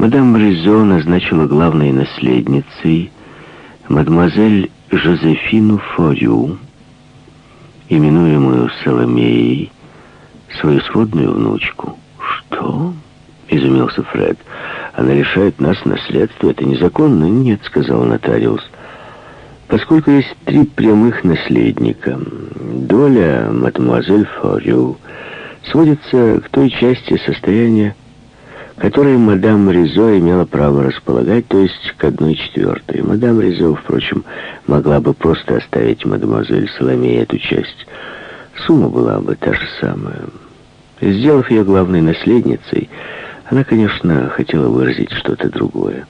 Мадам Ризо назначила главной наследницей мадемуазель Жозефину Форю, именуемую Соломеей, свою сводную внучку. «Что?» — изумился Фред. «Она лишает нас наследства. Это незаконно?» «Нет», — сказал нотариус. «Поскольку есть три прямых наследника, доля мадемуазель Форю сводится к той части состояния, которой мадам Ризо имела право располагать, то есть к одной четвертой. Мадам Ризо, впрочем, могла бы просто оставить мадемуазель Соломея эту часть. Сумма была бы та же самая. Сделав ее главной наследницей, она, конечно, хотела выразить что-то другое.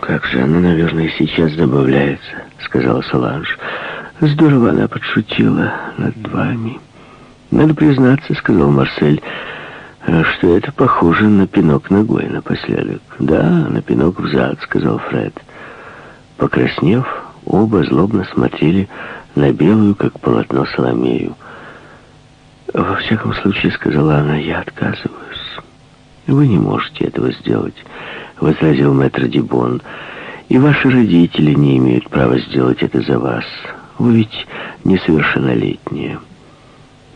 «Как же она, наверное, сейчас добавляется», — сказала Соланж. «Здорово она подшутила над вами». «Надо признаться», — сказал Марсель, — что это похоже на пинок ногой напоследок. «Да, на пинок в зад», — сказал Фред. Покраснев, оба злобно смотрели на белую, как полотно, Соломею. «Во всяком случае, — сказала она, — я отказываюсь». «Вы не можете этого сделать», — возразил мэтр Дибон. «И ваши родители не имеют права сделать это за вас. Вы ведь несовершеннолетние».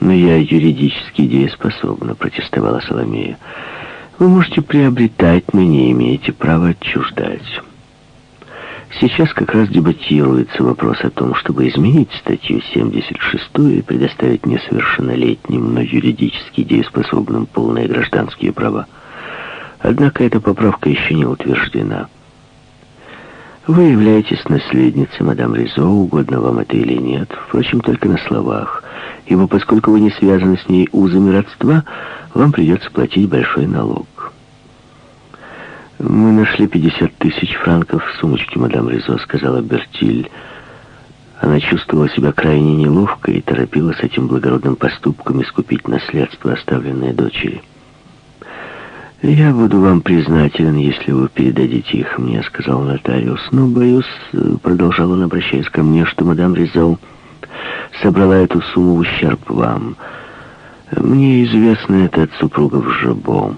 «Но я юридически дееспособна», — протестовала Соломея. «Вы можете приобретать, но не имеете права отчуждать». Сейчас как раз дебатируется вопрос о том, чтобы изменить статью 76 и предоставить несовершеннолетним, но юридически дееспособным полные гражданские права. Однако эта поправка еще не утверждена. Вы являетесь наследницей мадам Ризо, угодно вам это или нет, впрочем, только на словах ибо поскольку вы не связаны с ней узами родства, вам придется платить большой налог. «Мы нашли 50 тысяч франков в сумочке, мадам Ризо», — сказала Бертиль. Она чувствовала себя крайне неловко и торопилась этим благородным поступком искупить наследство, оставленное дочери. «Я буду вам признателен, если вы передадите их мне», — сказал нотариус. «Но, боюсь», — продолжал он, обращаясь ко мне, — «что мадам Ризо собрала эту сумму в ущерб вам. Мне известно это от супругов Жабо.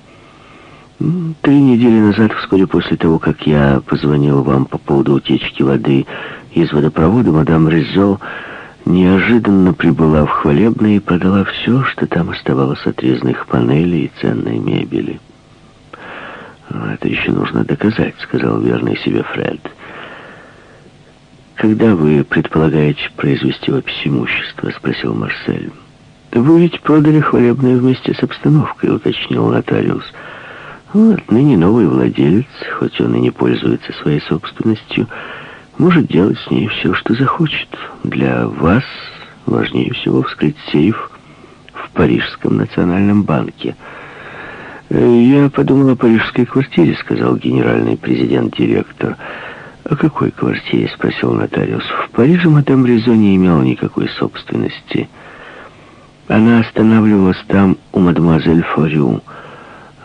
Три недели назад, вскоре после того, как я позвонил вам по поводу утечки воды из водопровода, мадам Ризо неожиданно прибыла в хвалебное и продала все, что там оставалось от резных панелей и ценной мебели. «Это еще нужно доказать», — сказал верный себе Фред. «Когда вы предполагаете произвести опись имущества?» — спросил Марсель. «Вы ведь продали хвалебное вместе с обстановкой», — уточнил нотариус. «Вот, ныне новый владелец, хоть он и не пользуется своей собственностью, может делать с ней все, что захочет. Для вас важнее всего вскрыть сейф в Парижском национальном банке». «Я подумал о парижской квартире», — сказал генеральный президент-директор. «Я «О какой квартире?» — спросил нотариус. «В Париже мадам Ризо не имела никакой собственности. Она останавливалась там у мадемуазель Форю».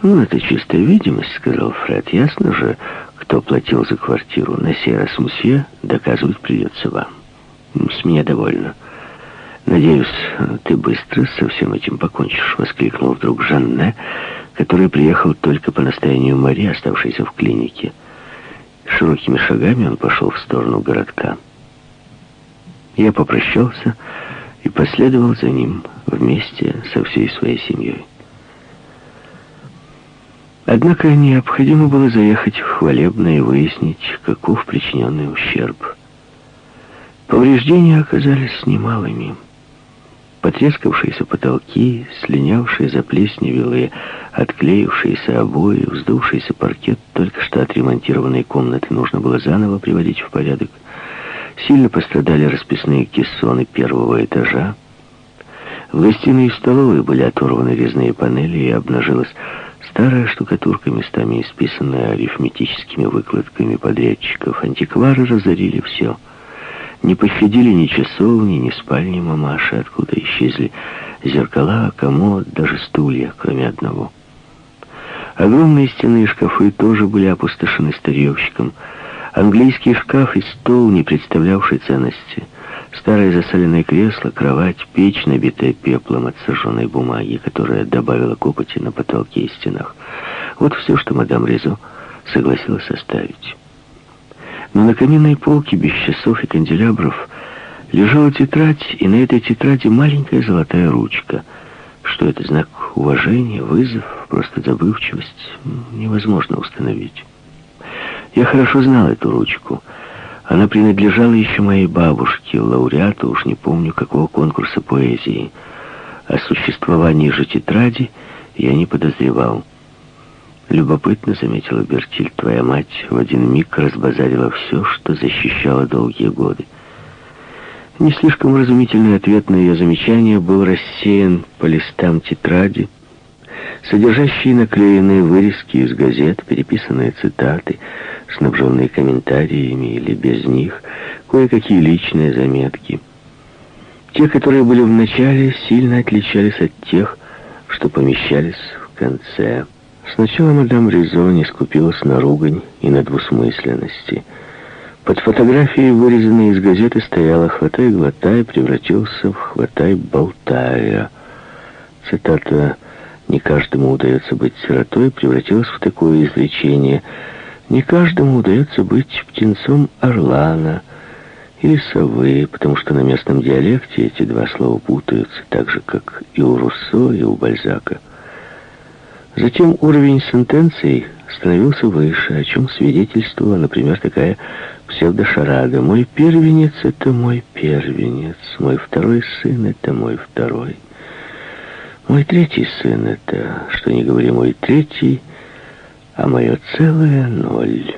«Ну, это чистая видимость», — сказал Фред. «Ясно же, кто платил за квартиру. На сей раз, мсье, доказывать придется вам. С меня довольно». «Надеюсь, ты быстро со всем этим покончишь», — воскликнул вдруг Жанне, который приехал только по настоянию Мари, оставшейся в клинике. Широкими шагами он пошел в сторону городка. Я попрощался и последовал за ним вместе со всей своей семьей. Однако необходимо было заехать в хвалебное и выяснить, каков причиненный ущерб. Повреждения оказались немалыми потрескавшиеся потолки, слинявшие заплесневелые, отклеившиеся обои, вздувшийся паркет, только что отремонтированной комнаты нужно было заново приводить в порядок. Сильно пострадали расписные кессоны первого этажа. В гостиной и столовой были оторваны резные панели, и обнажилась старая штукатурка, местами исписанная арифметическими выкладками подрядчиков. Антиквары разорили все — не пощадили ни часовни, ни спальни мамаши, откуда исчезли зеркала, комод, даже стулья, кроме одного. Огромные стены и шкафы тоже были опустошены старьевщиком. Английский шкаф и стол, не представлявший ценности. Старое засаленное кресло, кровать, печь, набитая пеплом от сожженной бумаги, которая добавила копоти на потолке и стенах. Вот все, что мадам Ризо согласилась оставить. Но на каминной полке без часов и канделябров лежала тетрадь, и на этой тетради маленькая золотая ручка. Что это, знак уважения, вызов, просто забывчивость, невозможно установить. Я хорошо знал эту ручку. Она принадлежала еще моей бабушке, лауреату, уж не помню, какого конкурса поэзии. О существовании же тетради я не подозревал. Любопытно, заметила Бертиль, твоя мать в один миг разбазарила все, что защищала долгие годы. Не слишком разумительный ответ на ее замечание был рассеян по листам тетради, содержащие наклеенные вырезки из газет, переписанные цитаты, снабженные комментариями или без них, кое-какие личные заметки. Те, которые были в начале, сильно отличались от тех, что помещались в конце. Сначала мадам Ризо не скупилась на ругань и на двусмысленности. Под фотографией, вырезанной из газеты, стояла «Хватай-глотай» превратился в «Хватай-болтая». Цитата «Не каждому удается быть сиротой» превратилась в такое изречение «Не каждому удается быть птенцом орлана» или совы, потому что на местном диалекте эти два слова путаются, так же, как и у Руссо, и у Бальзака. Затем уровень сентенций становился выше, о чем свидетельствовала, например, такая псевдошарада. «Мой первенец — это мой первенец, мой второй сын — это мой второй, мой третий сын — это, что не говори, мой третий, а мое целое — ноль».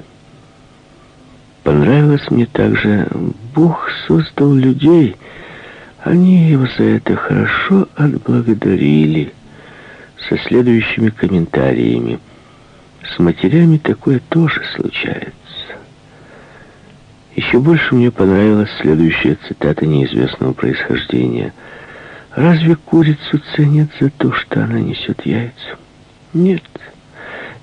Понравилось мне также, Бог создал людей, они его за это хорошо отблагодарили со следующими комментариями. С матерями такое тоже случается. Еще больше мне понравилась следующая цитата неизвестного происхождения. «Разве курицу ценят за то, что она несет яйца?» «Нет,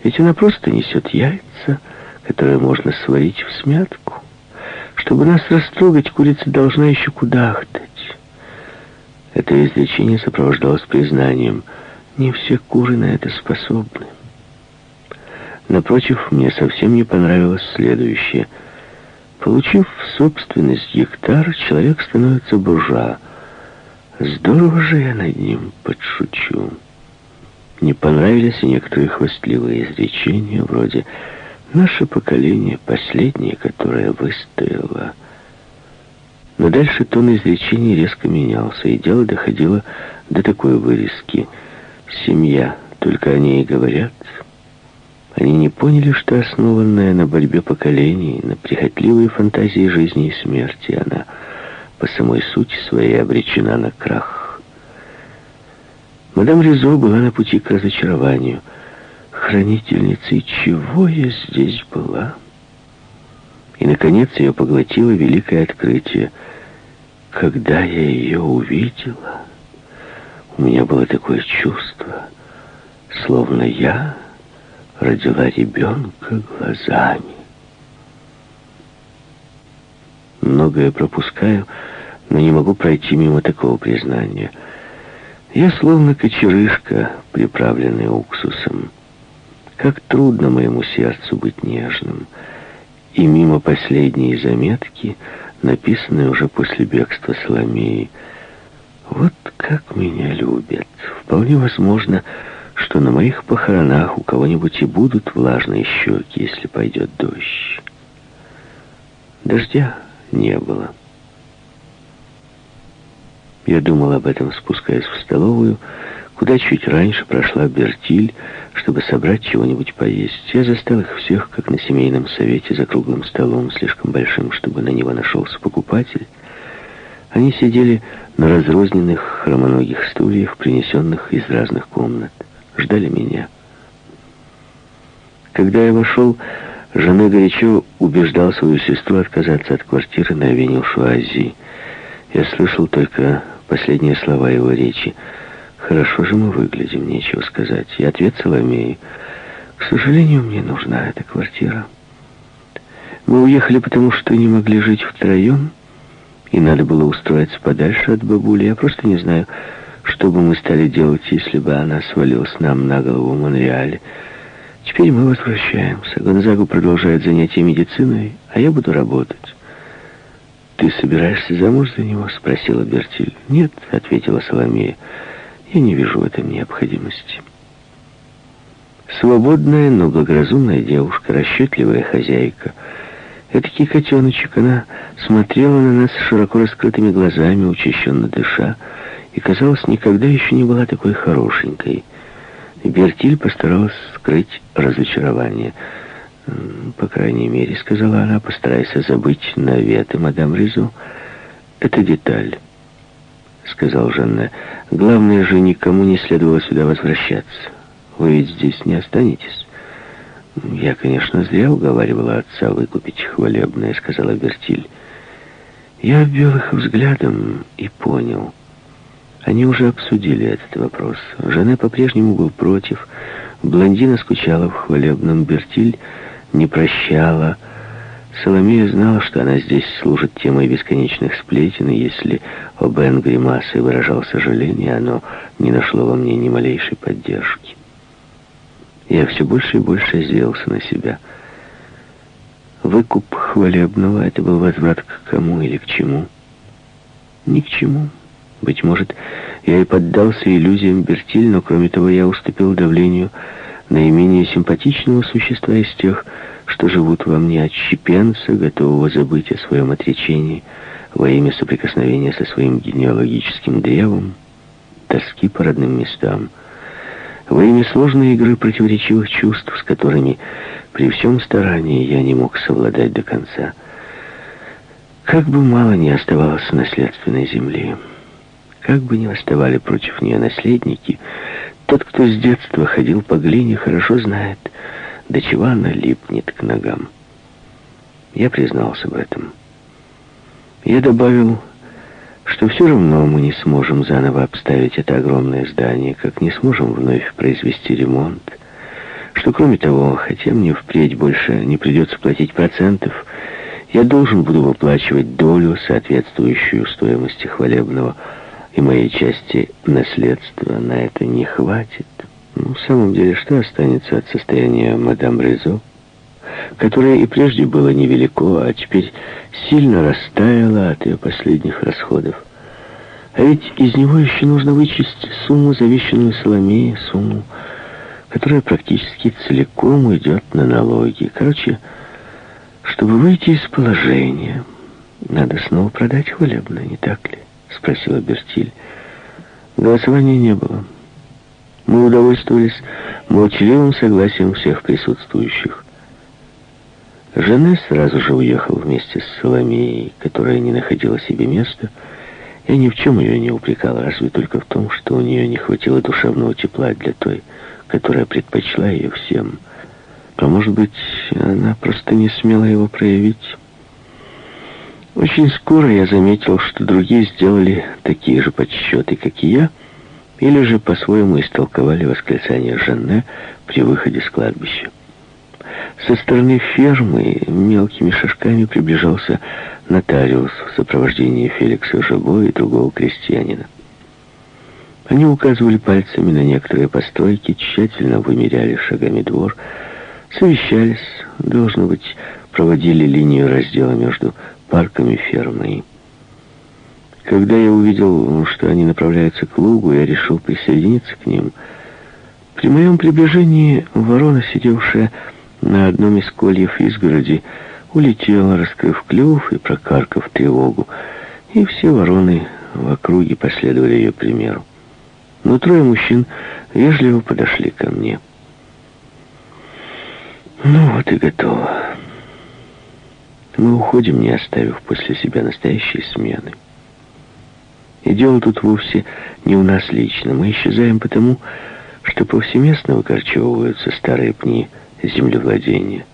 ведь она просто несет яйца, которые можно сварить в смятку. Чтобы нас растрогать, курица должна еще кудахтать». Это изречение сопровождалось признанием – не все куры на это способны. Напротив, мне совсем не понравилось следующее. Получив в собственность гектар, человек становится буржуа. Здорово же я над ним подшучу. Не понравились и некоторые хвастливые изречения, вроде «Наше поколение последнее, которое выстояло». Но дальше тон изречений резко менялся, и дело доходило до такой вырезки – Семья, только они и говорят. Они не поняли, что основанная на борьбе поколений, на прихотливой фантазии жизни и смерти, она по самой сути своей обречена на крах. Мадам Ризо была на пути к разочарованию. Хранительницей чего я здесь была? И, наконец, ее поглотило великое открытие. Когда я ее увидела... У меня было такое чувство, словно я родила ребенка глазами. Многое пропускаю, но не могу пройти мимо такого признания. Я словно кочерышка, приправленная уксусом. Как трудно моему сердцу быть нежным. И мимо последней заметки, написанной уже после бегства Соломеи, вот как меня любят. Вполне возможно, что на моих похоронах у кого-нибудь и будут влажные щеки, если пойдет дождь. Дождя не было. Я думал об этом, спускаясь в столовую, куда чуть раньше прошла Бертиль, чтобы собрать чего-нибудь поесть. Я застал их всех, как на семейном совете, за круглым столом, слишком большим, чтобы на него нашелся покупатель. Они сидели на разрозненных хромоногих стульях, принесенных из разных комнат. Ждали меня. Когда я вошел, Жанне горячо убеждал свою сестру отказаться от квартиры на авеню Шуази. Я слышал только последние слова его речи. «Хорошо же мы выглядим, нечего сказать». И ответ Соломеи. «К сожалению, мне нужна эта квартира. Мы уехали, потому что не могли жить втроем» и надо было устроиться подальше от бабули. Я просто не знаю, что бы мы стали делать, если бы она свалилась нам на голову в Монреале. Теперь мы возвращаемся. Гонзагу продолжает занятия медициной, а я буду работать. «Ты собираешься замуж за него?» — спросила Бертиль. «Нет», — ответила Соломея. «Я не вижу в этом необходимости». Свободная, но благоразумная девушка, расчетливая хозяйка. Этакий котеночек, она смотрела на нас широко раскрытыми глазами, учащенно дыша, и, казалось, никогда еще не была такой хорошенькой. Бертиль постаралась скрыть разочарование. «По крайней мере, — сказала она, — постарайся забыть наветы, мадам Ризу. Это деталь, — сказал Жанна. Главное же, никому не следовало сюда возвращаться. Вы ведь здесь не останетесь. Я, конечно, зря уговаривала отца выкупить хвалебное, — сказала Бертиль. Я обвел их взглядом и понял — они уже обсудили этот вопрос. Жене по-прежнему был против. Блондина скучала в хвалебном. Бертиль не прощала. Соломея знала, что она здесь служит темой бесконечных сплетен, и если об Эн гримасой выражал сожаление, оно не нашло во мне ни малейшей поддержки. Я все больше и больше злился на себя. Выкуп хвалебного — это был возврат к кому или к чему? Ни к чему. Быть может, я и поддался иллюзиям Бертиль, но кроме того я уступил давлению наименее симпатичного существа из тех, что живут во мне отщепенца, готового забыть о своем отречении во имя соприкосновения со своим генеалогическим древом, тоски по родным местам, во имя сложной игры противоречивых чувств, с которыми при всем старании я не мог совладать до конца. Как бы мало ни оставалось наследственной земли, как бы ни восставали против нее наследники, тот, кто с детства ходил по глине, хорошо знает, до чего она липнет к ногам. Я признался в этом. Я добавил, что все равно мы не сможем заново обставить это огромное здание, как не сможем вновь произвести ремонт, что, кроме того, хотя мне впредь больше не придется платить процентов, я должен буду выплачивать долю, соответствующую стоимости хвалебного и моей части наследства на это не хватит. Ну, в самом деле, что останется от состояния мадам Резо, которое и прежде было невелико, а теперь сильно растаяло от ее последних расходов? А ведь из него еще нужно вычесть сумму, завещанную Соломеей, сумму, которая практически целиком уйдет на налоги. Короче, чтобы выйти из положения, надо снова продать хвалебно, не так ли? — спросила Бертиль. Голосования не было. Мы удовольствовались молчаливым согласием всех присутствующих. Жене сразу же уехал вместе с Соломеей, которая не находила себе места. Я ни в чем ее не упрекал, разве только в том, что у нее не хватило душевного тепла для той, которая предпочла ее всем. А может быть, она просто не смела его проявить. Очень скоро я заметил, что другие сделали такие же подсчеты, как и я, или же по-своему истолковали восклицание Жанне при выходе с кладбища. Со стороны фермы мелкими шажками приближался нотариус в сопровождении Феликса Жабо и другого крестьянина. Они указывали пальцами на некоторые постройки, тщательно вымеряли шагами двор, совещались, должно быть, проводили линию раздела между парками фермы. Когда я увидел, что они направляются к лугу, я решил присоединиться к ним. При моем приближении ворона, сидевшая на одном из кольев изгороди, улетела, раскрыв клюв и прокаркав тревогу, и все вороны в округе последовали ее примеру. Но трое мужчин вежливо подошли ко мне. Ну вот и готово. Мы уходим, не оставив после себя настоящей смены. И дело тут вовсе не у нас лично. Мы исчезаем потому, что повсеместно выкорчевываются старые пни землевладения.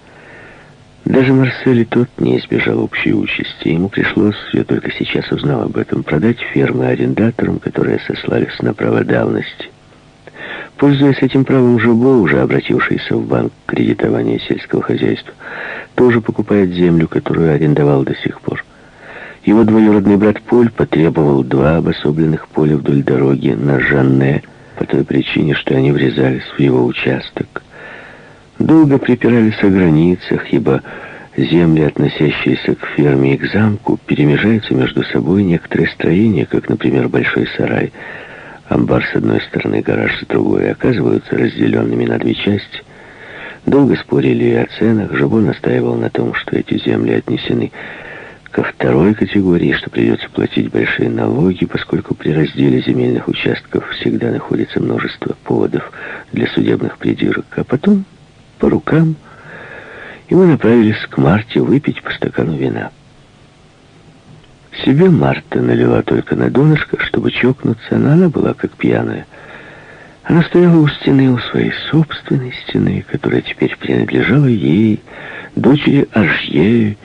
Даже Марсель и тот не избежал общей участи. Ему пришлось, я только сейчас узнал об этом, продать фермы арендаторам, которые сослались на право давности. Пользуясь этим правом, Жубо, уже обратившийся в банк кредитования сельского хозяйства, тоже покупает землю, которую арендовал до сих пор. Его двоюродный брат Поль потребовал два обособленных поля вдоль дороги на Жанне, по той причине, что они врезались в его участок. Долго припирались о границах, ибо земли, относящиеся к ферме и к замку, перемежаются между собой некоторые строения, как, например, большой сарай. Амбар с одной стороны, гараж с другой, оказываются разделенными на две части. Долго спорили о ценах. Жабо настаивал на том, что эти земли отнесены ко второй категории, что придется платить большие налоги, поскольку при разделе земельных участков всегда находится множество поводов для судебных придирок. А потом по рукам, и мы направились к Марте выпить по стакану вина. Себе Марта налила только на донышко, чтобы чокнуться, но она была как пьяная. Она стояла у стены, у своей собственной стены, которая теперь принадлежала ей, дочери Ажьею,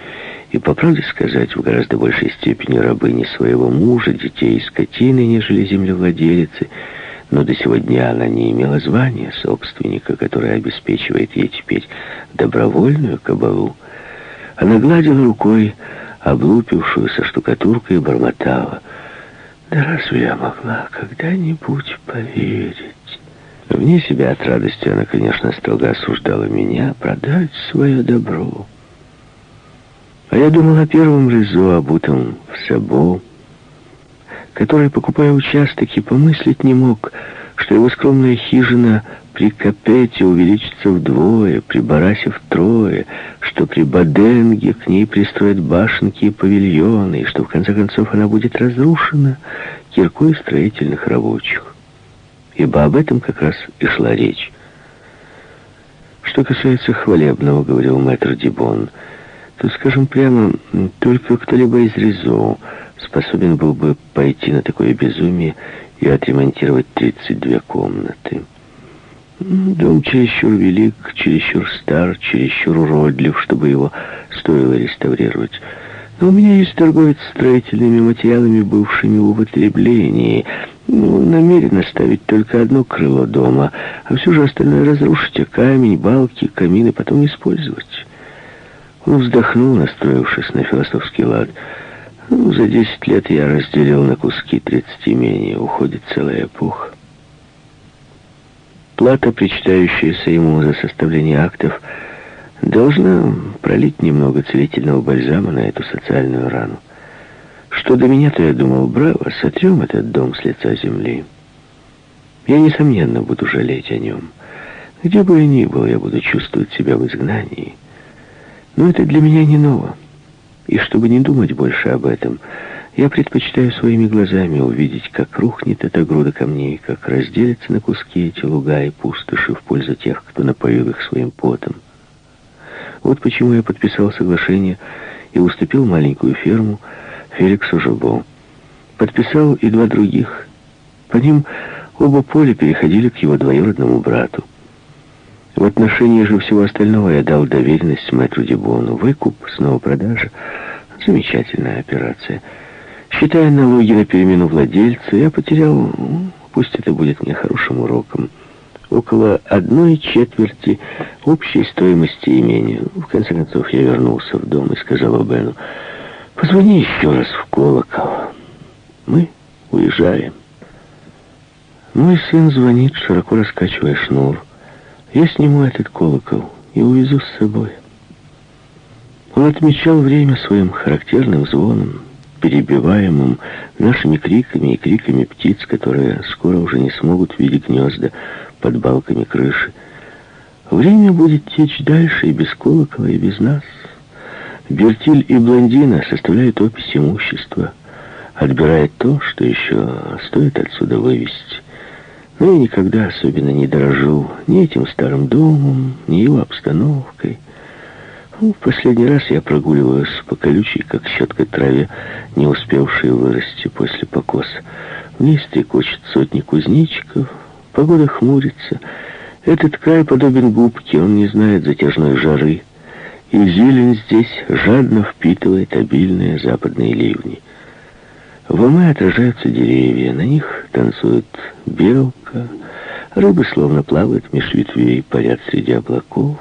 и, по правде сказать, в гораздо большей степени рабыни своего мужа, детей и скотины, нежели землевладелицы, но до сего дня она не имела звания собственника, которое обеспечивает ей теперь добровольную кабалу. Она гладила рукой облупившуюся штукатурку и бормотала. «Да разве я могла когда-нибудь поверить?» Вне себя от радости она, конечно, строго осуждала меня продать свое добро. А я думал о первом Резо, обутом в Сабо, который, покупая участок, и помыслить не мог, что его скромная хижина при Капете увеличится вдвое, при Барасе втрое, что при Баденге к ней пристроят башенки и павильоны, и что в конце концов она будет разрушена киркой строительных рабочих. Ибо об этом как раз и шла речь. Что касается хвалебного, говорил мэтр Дибон, — то, скажем прямо, только кто-либо из Резо способен был бы пойти на такое безумие и отремонтировать 32 комнаты. Дом чересчур велик, чересчур стар, чересчур уродлив, чтобы его стоило реставрировать. Но у меня есть торговец строительными материалами, бывшими в употреблении. Ну, намерен оставить только одно крыло дома, а все же остальное разрушить, а камень, балки, камины потом использовать. Он вздохнул, настроившись на философский лад. Ну, за десять лет я разделил на куски тридцати менее. Уходит целая эпоха. Плата, причитающаяся ему за составление актов, должна пролить немного целительного бальзама на эту социальную рану. Что до меня, то я думал, браво, сотрем этот дом с лица земли. Я, несомненно, буду жалеть о нем. Где бы я ни был, я буду чувствовать себя в изгнании. Но это для меня не ново. И чтобы не думать больше об этом, я предпочитаю своими глазами увидеть, как рухнет эта груда камней, как разделятся на куски эти луга и пустоши в пользу тех, кто напоил их своим потом. Вот почему я подписал соглашение и уступил маленькую ферму Феликсу Жобо. Подписал и два других. По ним оба поля переходили к его двоюродному брату. В отношении же всего остального я дал доверенность мэтру Дебону. Выкуп, снова продажа. Замечательная операция. Считая налоги на перемену владельца, я потерял, пусть это будет мне хорошим уроком, около одной четверти общей стоимости имения. В конце концов, я вернулся в дом и сказал Бену, позвони еще раз в колокол. Мы уезжаем. Мой сын звонит, широко раскачивая шнур. Я сниму этот колокол и увезу с собой. Он отмечал время своим характерным звоном, перебиваемым нашими криками и криками птиц, которые скоро уже не смогут видеть гнезда под балками крыши. Время будет течь дальше и без колокола, и без нас. Бертиль и Блондина составляют опись имущества, отбирая то, что еще стоит отсюда вывести. Но я никогда особенно не дорожил ни этим старым домом, ни его обстановкой. Ну, в последний раз я прогуливаюсь по колючей, как щетка траве, не успевшей вырасти после покоса. Вниз стрекочет сотни кузнечиков, погода хмурится. Этот край подобен губке, он не знает затяжной жары. И зелень здесь жадно впитывает обильные западные ливни. В уме отражаются деревья, на них танцует белка, рыбы словно плавают меж ветвей, парят среди облаков.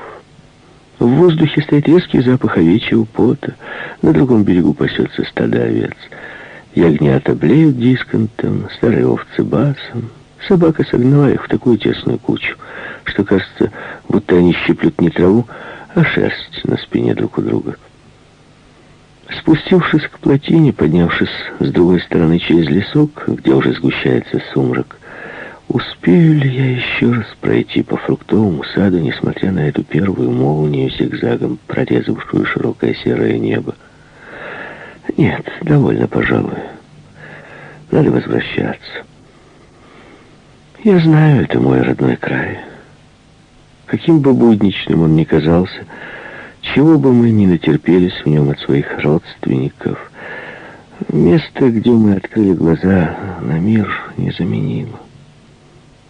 В воздухе стоит резкий запах овечьего пота, на другом берегу пасется стадо овец. Ягнята блеют дисконтом, старые овцы басом. Собака согнала их в такую тесную кучу, что кажется, будто они щиплют не траву, а шерсть на спине друг у друга. Спустившись к плотине, поднявшись с другой стороны через лесок, где уже сгущается сумрак, успею ли я еще раз пройти по фруктовому саду, несмотря на эту первую молнию, зигзагом прорезавшую широкое серое небо? Нет, довольно, пожалуй. Надо возвращаться. Я знаю, это мой родной край. Каким бы будничным он ни казался, чего бы мы ни натерпелись в нем от своих родственников, место, где мы открыли глаза на мир, незаменимо.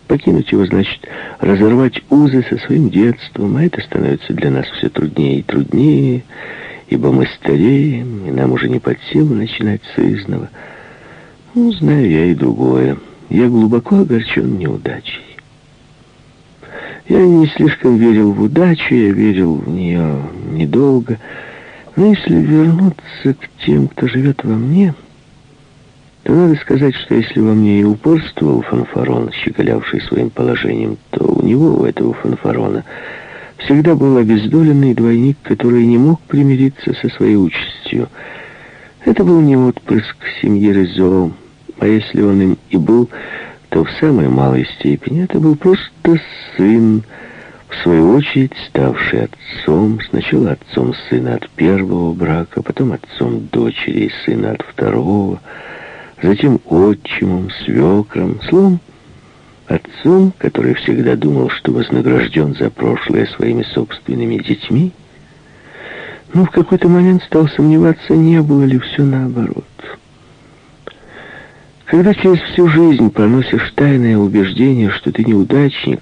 Покинуть его значит разорвать узы со своим детством, а это становится для нас все труднее и труднее, ибо мы стареем, и нам уже не под силу начинать с изного. Ну, знаю я и другое. Я глубоко огорчен неудачей. Я не слишком верил в удачу, я верил в нее недолго. Но если вернуться к тем, кто живет во мне, то надо сказать, что если во мне и упорствовал фанфарон, щеголявший своим положением, то у него, у этого фанфарона, всегда был обездоленный двойник, который не мог примириться со своей участью. Это был не отпрыск семьи Резо, а если он им и был, то в самой малой степени это был просто сын, в свою очередь ставший отцом, сначала отцом сына от первого брака, потом отцом дочери и сына от второго, затем отчимом, свекром, словом, отцом, который всегда думал, что вознагражден за прошлое своими собственными детьми, но в какой-то момент стал сомневаться, не было ли все наоборот. Когда через всю жизнь проносишь тайное убеждение, что ты неудачник,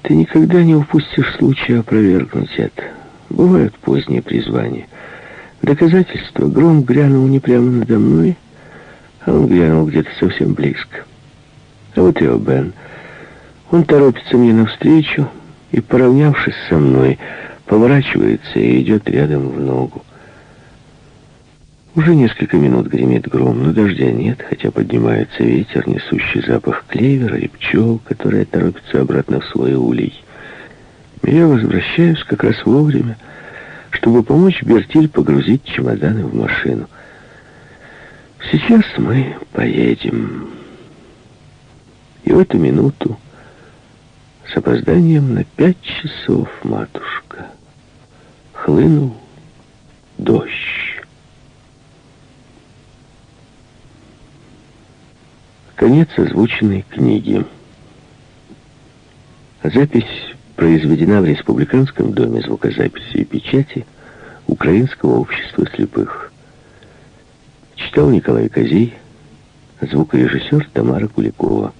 ты никогда не упустишь случая опровергнуть это. Бывают поздние призвания. Доказательство. Гром грянул не прямо надо мной, а он грянул где-то совсем близко. А вот и Бен. Он торопится мне навстречу и, поравнявшись со мной, поворачивается и идет рядом в ногу. Уже несколько минут гремит гром, но дождя нет, хотя поднимается ветер, несущий запах клевера и пчел, которые торопятся обратно в свой улей. Я возвращаюсь как раз вовремя, чтобы помочь Бертиль погрузить чемоданы в машину. Сейчас мы поедем. И в эту минуту с опозданием на пять часов, матушка, хлынул дождь. Конец озвученной книги. Запись произведена в Республиканском доме звукозаписи и печати Украинского общества слепых. Читал Николай Козей, звукорежиссер Тамара Куликова.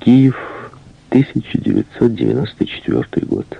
Киев, 1994 год.